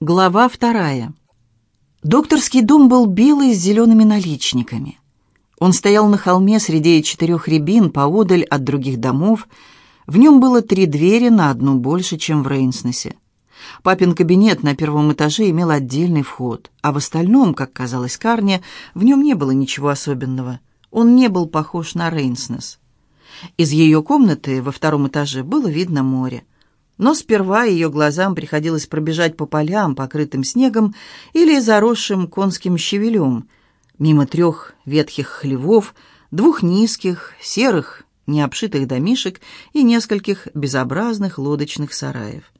Глава вторая. Докторский дом был белый с зелеными наличниками. Он стоял на холме среди четырех рябин, поодаль от других домов. В нем было три двери, на одну больше, чем в Рейнснесе. Папин кабинет на первом этаже имел отдельный вход, а в остальном, как казалось Карне, в нем не было ничего особенного. Он не был похож на Рейнснес. Из ее комнаты во втором этаже было видно море. Но сперва ее глазам приходилось пробежать по полям, покрытым снегом, или заросшим конским щавелем, мимо трех ветхих хлевов, двух низких, серых, необшитых домишек и нескольких безобразных лодочных сараев.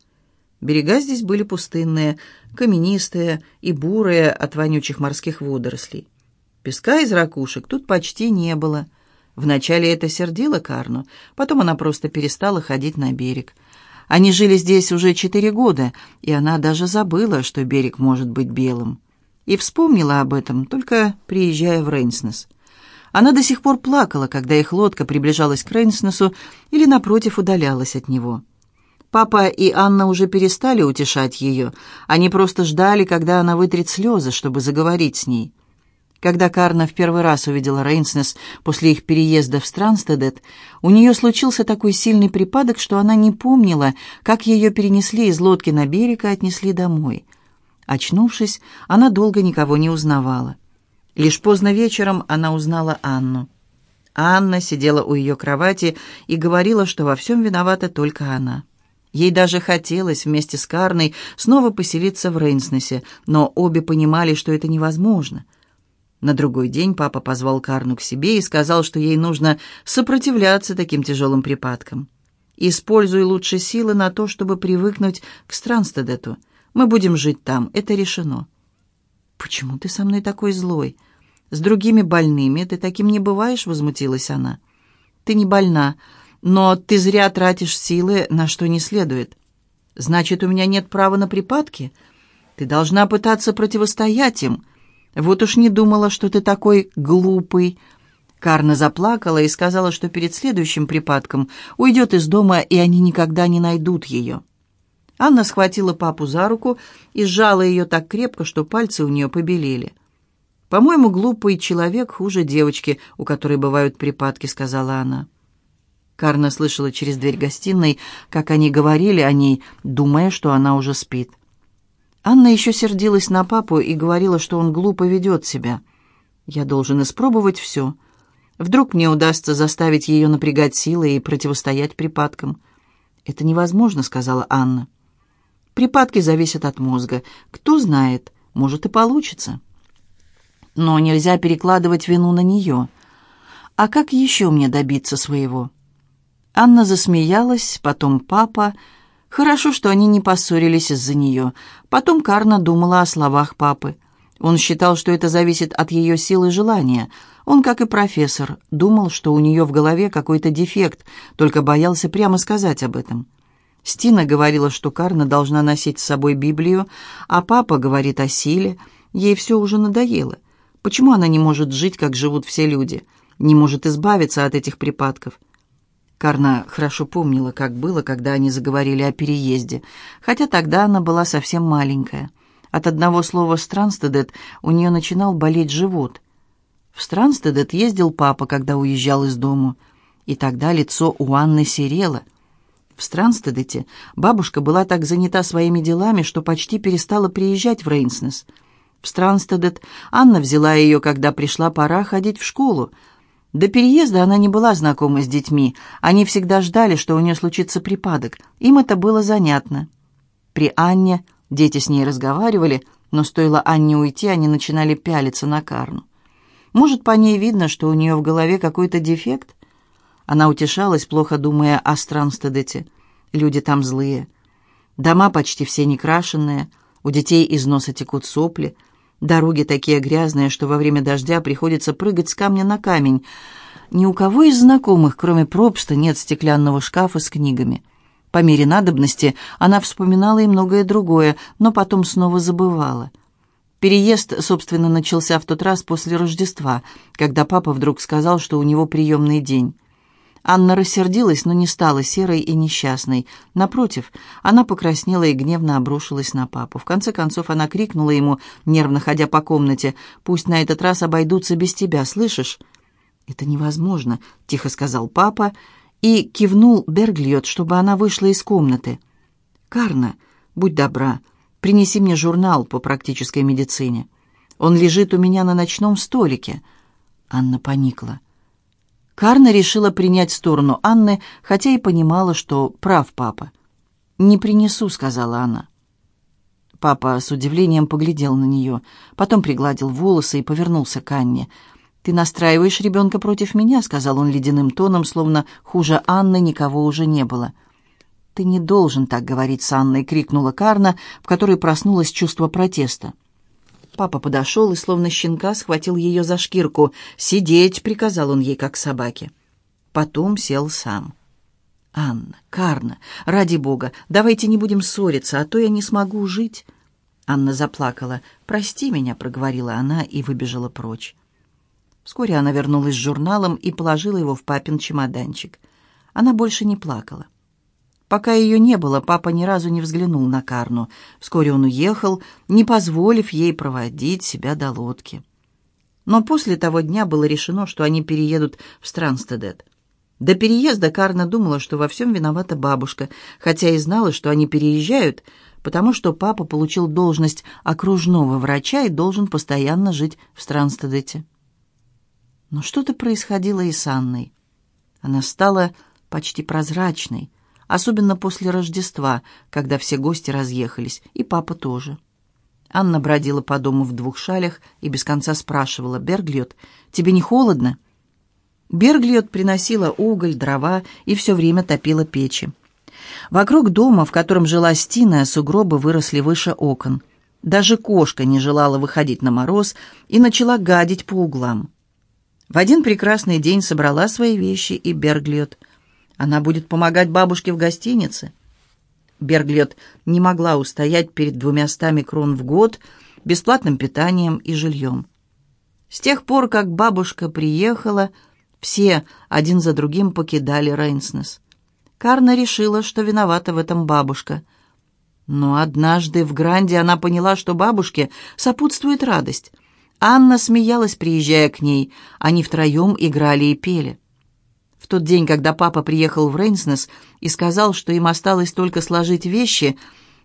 Берега здесь были пустынные, каменистые и бурые от вонючих морских водорослей. Песка из ракушек тут почти не было. Вначале это сердило Карну, потом она просто перестала ходить на берег — они жили здесь уже четыре года, и она даже забыла, что берег может быть белым. И вспомнила об этом, только приезжая в Рейнснес. Она до сих пор плакала, когда их лодка приближалась к Рейнснесу или, напротив, удалялась от него. Папа и Анна уже перестали утешать ее. Они просто ждали, когда она вытрет слезы, чтобы заговорить с ней. Когда Карна в первый раз увидела Рейнснес после их переезда в Странстедет, у нее случился такой сильный припадок, что она не помнила, как ее перенесли из лодки на берег и отнесли домой. Очнувшись, она долго никого не узнавала. Лишь поздно вечером она узнала Анну. Анна сидела у ее кровати и говорила, что во всем виновата только она. Ей даже хотелось вместе с Карной снова поселиться в Рейнснесе, но обе понимали, что это невозможно — на другой день папа позвал Карну к себе и сказал, что ей нужно сопротивляться таким тяжелым припадкам. «Используй лучше силы на то, чтобы привыкнуть к Странстедету. Мы будем жить там, это решено». «Почему ты со мной такой злой? С другими больными ты таким не бываешь?» — возмутилась она. «Ты не больна, но ты зря тратишь силы на что не следует. Значит, у меня нет права на припадки? Ты должна пытаться противостоять им». Вот уж не думала, что ты такой глупый». Карна заплакала и сказала, что перед следующим припадком уйдет из дома, и они никогда не найдут ее. Анна схватила папу за руку и сжала ее так крепко, что пальцы у нее побелели. «По-моему, глупый человек хуже девочки, у которой бывают припадки», — сказала она. Карна слышала через дверь гостиной, как они говорили о ней, думая, что она уже спит. Анна еще сердилась на папу и говорила, что он глупо ведет себя. «Я должен испробовать все. Вдруг мне удастся заставить ее напрягать силы и противостоять припадкам». «Это невозможно», — сказала Анна. «Припадки зависят от мозга. Кто знает, может и получится». «Но нельзя перекладывать вину на нее. А как еще мне добиться своего?» Анна засмеялась, потом папа... Хорошо, что они не поссорились из-за нее. Потом Карна думала о словах папы. Он считал, что это зависит от ее силы желания. Он, как и профессор, думал, что у нее в голове какой-то дефект, только боялся прямо сказать об этом. Стина говорила, что Карна должна носить с собой Библию, а папа говорит о силе. Ей все уже надоело. Почему она не может жить, как живут все люди? Не может избавиться от этих припадков? Карна хорошо помнила, как было, когда они заговорили о переезде, хотя тогда она была совсем маленькая. От одного слова «Странстедет» у нее начинал болеть живот. В Странстедет ездил папа, когда уезжал из дому, и тогда лицо у Анны серело. В Странстедете бабушка была так занята своими делами, что почти перестала приезжать в Рейнснес. В Странстедет Анна взяла ее, когда пришла пора ходить в школу, до переезда она не была знакома с детьми. Они всегда ждали, что у нее случится припадок. Им это было занятно. При Анне дети с ней разговаривали, но стоило Анне уйти, они начинали пялиться на Карну. Может, по ней видно, что у нее в голове какой-то дефект? Она утешалась, плохо думая о Странстедете. Люди там злые. Дома почти все некрашенные, у детей из носа текут сопли — Дороги такие грязные, что во время дождя приходится прыгать с камня на камень. Ни у кого из знакомых, кроме Пробста, нет стеклянного шкафа с книгами. По мере надобности она вспоминала и многое другое, но потом снова забывала. Переезд, собственно, начался в тот раз после Рождества, когда папа вдруг сказал, что у него приемный день. Анна рассердилась, но не стала серой и несчастной. Напротив, она покраснела и гневно обрушилась на папу. В конце концов она крикнула ему, нервно ходя по комнате, «Пусть на этот раз обойдутся без тебя, слышишь?» «Это невозможно», — тихо сказал папа, и кивнул Берглиот, чтобы она вышла из комнаты. «Карна, будь добра, принеси мне журнал по практической медицине. Он лежит у меня на ночном столике». Анна поникла. Карна решила принять сторону Анны, хотя и понимала, что прав папа. «Не принесу», — сказала она. Папа с удивлением поглядел на нее, потом пригладил волосы и повернулся к Анне. «Ты настраиваешь ребенка против меня», — сказал он ледяным тоном, словно хуже Анны никого уже не было. «Ты не должен так говорить с Анной», — крикнула Карна, в которой проснулось чувство протеста. Папа подошел и, словно щенка, схватил ее за шкирку. «Сидеть!» — приказал он ей, как собаке. Потом сел сам. «Анна, Карна, ради бога, давайте не будем ссориться, а то я не смогу жить». Анна заплакала. «Прости меня», — проговорила она и выбежала прочь. Вскоре она вернулась с журналом и положила его в папин чемоданчик. Она больше не плакала. Пока ее не было, папа ни разу не взглянул на Карну. Вскоре он уехал, не позволив ей проводить себя до лодки. Но после того дня было решено, что они переедут в Странстедет. До переезда Карна думала, что во всем виновата бабушка, хотя и знала, что они переезжают, потому что папа получил должность окружного врача и должен постоянно жить в Странстедете. Но что-то происходило и с Анной. Она стала почти прозрачной, особенно после Рождества, когда все гости разъехались, и папа тоже. Анна бродила по дому в двух шалях и без конца спрашивала, «Берглиот, тебе не холодно?» Берглиот приносила уголь, дрова и все время топила печи. Вокруг дома, в котором жила Стина, сугробы выросли выше окон. Даже кошка не желала выходить на мороз и начала гадить по углам. В один прекрасный день собрала свои вещи и Берглиот – она будет помогать бабушке в гостинице. Берглет не могла устоять перед двумястами крон в год, бесплатным питанием и жильем. С тех пор, как бабушка приехала, все один за другим покидали Рейнснес. Карна решила, что виновата в этом бабушка. Но однажды в Гранде она поняла, что бабушке сопутствует радость. Анна смеялась, приезжая к ней. Они втроем играли и пели. Тот день, когда папа приехал в Рейнснес и сказал, что им осталось только сложить вещи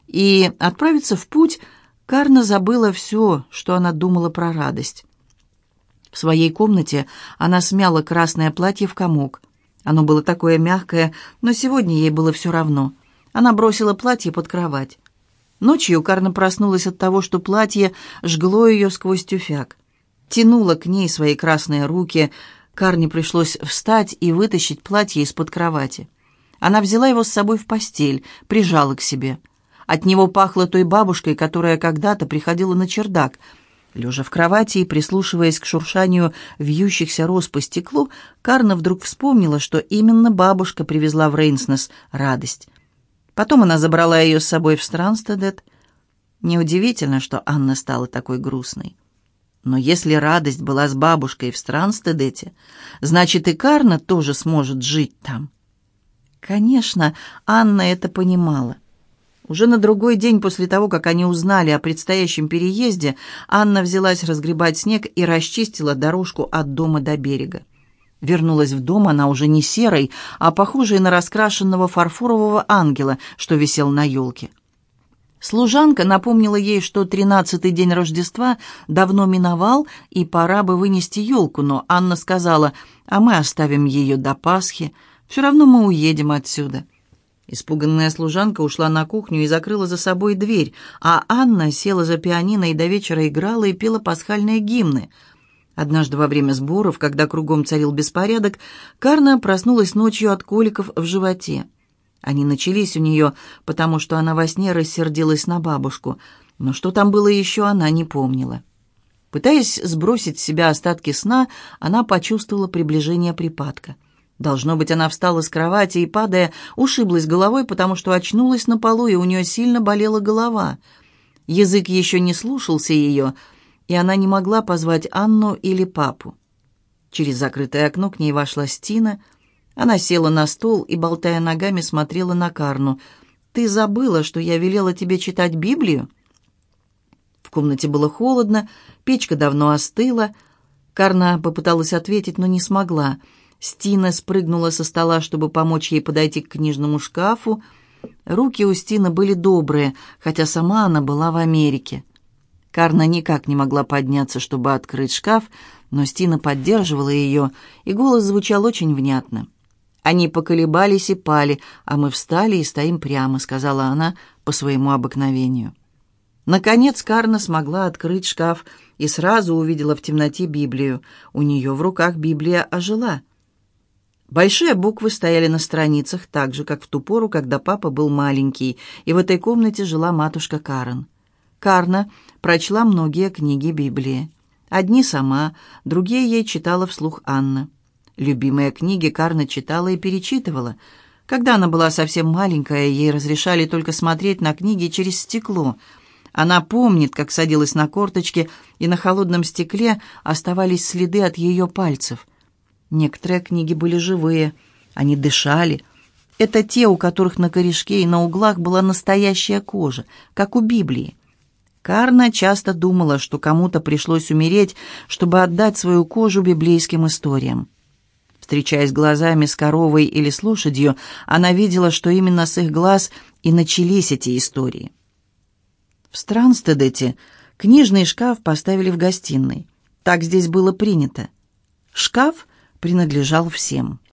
и отправиться в путь, Карна забыла все, что она думала про радость. В своей комнате она смяла красное платье в комок. Оно было такое мягкое, но сегодня ей было все равно. Она бросила платье под кровать. Ночью Карна проснулась от того, что платье жгло ее сквозь тюфяк. Тянула к ней свои красные руки, Карне пришлось встать и вытащить платье из-под кровати. Она взяла его с собой в постель, прижала к себе. От него пахло той бабушкой, которая когда-то приходила на чердак. Лежа в кровати и прислушиваясь к шуршанию вьющихся роз по стеклу, Карна вдруг вспомнила, что именно бабушка привезла в Рейнснес радость. Потом она забрала ее с собой в Странстедет. Неудивительно, что Анна стала такой грустной. Но если радость была с бабушкой в Странстедете, значит и Карна тоже сможет жить там. Конечно, Анна это понимала. Уже на другой день после того, как они узнали о предстоящем переезде, Анна взялась разгребать снег и расчистила дорожку от дома до берега. Вернулась в дом она уже не серой, а похожей на раскрашенного фарфорового ангела, что висел на елке. Служанка напомнила ей, что тринадцатый день Рождества давно миновал, и пора бы вынести елку, но Анна сказала, а мы оставим ее до Пасхи, все равно мы уедем отсюда. Испуганная служанка ушла на кухню и закрыла за собой дверь, а Анна села за пианино и до вечера играла и пела пасхальные гимны. Однажды во время сборов, когда кругом царил беспорядок, Карна проснулась ночью от коликов в животе. Они начались у нее, потому что она во сне рассердилась на бабушку, но что там было еще, она не помнила. Пытаясь сбросить с себя остатки сна, она почувствовала приближение припадка. Должно быть, она встала с кровати и, падая, ушиблась головой, потому что очнулась на полу, и у нее сильно болела голова. Язык еще не слушался ее, и она не могла позвать Анну или папу. Через закрытое окно к ней вошла Стина — Она села на стол и, болтая ногами, смотрела на Карну. «Ты забыла, что я велела тебе читать Библию?» В комнате было холодно, печка давно остыла. Карна попыталась ответить, но не смогла. Стина спрыгнула со стола, чтобы помочь ей подойти к книжному шкафу. Руки у Стины были добрые, хотя сама она была в Америке. Карна никак не могла подняться, чтобы открыть шкаф, но Стина поддерживала ее, и голос звучал очень внятно. Они поколебались и пали, а мы встали и стоим прямо», — сказала она по своему обыкновению. Наконец Карна смогла открыть шкаф и сразу увидела в темноте Библию. У нее в руках Библия ожила. Большие буквы стояли на страницах, так же, как в ту пору, когда папа был маленький, и в этой комнате жила матушка Карен. Карна прочла многие книги Библии. Одни сама, другие ей читала вслух Анна. Любимые книги Карна читала и перечитывала. Когда она была совсем маленькая, ей разрешали только смотреть на книги через стекло. Она помнит, как садилась на корточки, и на холодном стекле оставались следы от ее пальцев. Некоторые книги были живые, они дышали. Это те, у которых на корешке и на углах была настоящая кожа, как у Библии. Карна часто думала, что кому-то пришлось умереть, чтобы отдать свою кожу библейским историям. Встречаясь глазами с коровой или с лошадью, она видела, что именно с их глаз и начались эти истории. В Странстедете книжный шкаф поставили в гостиной. Так здесь было принято. Шкаф принадлежал всем.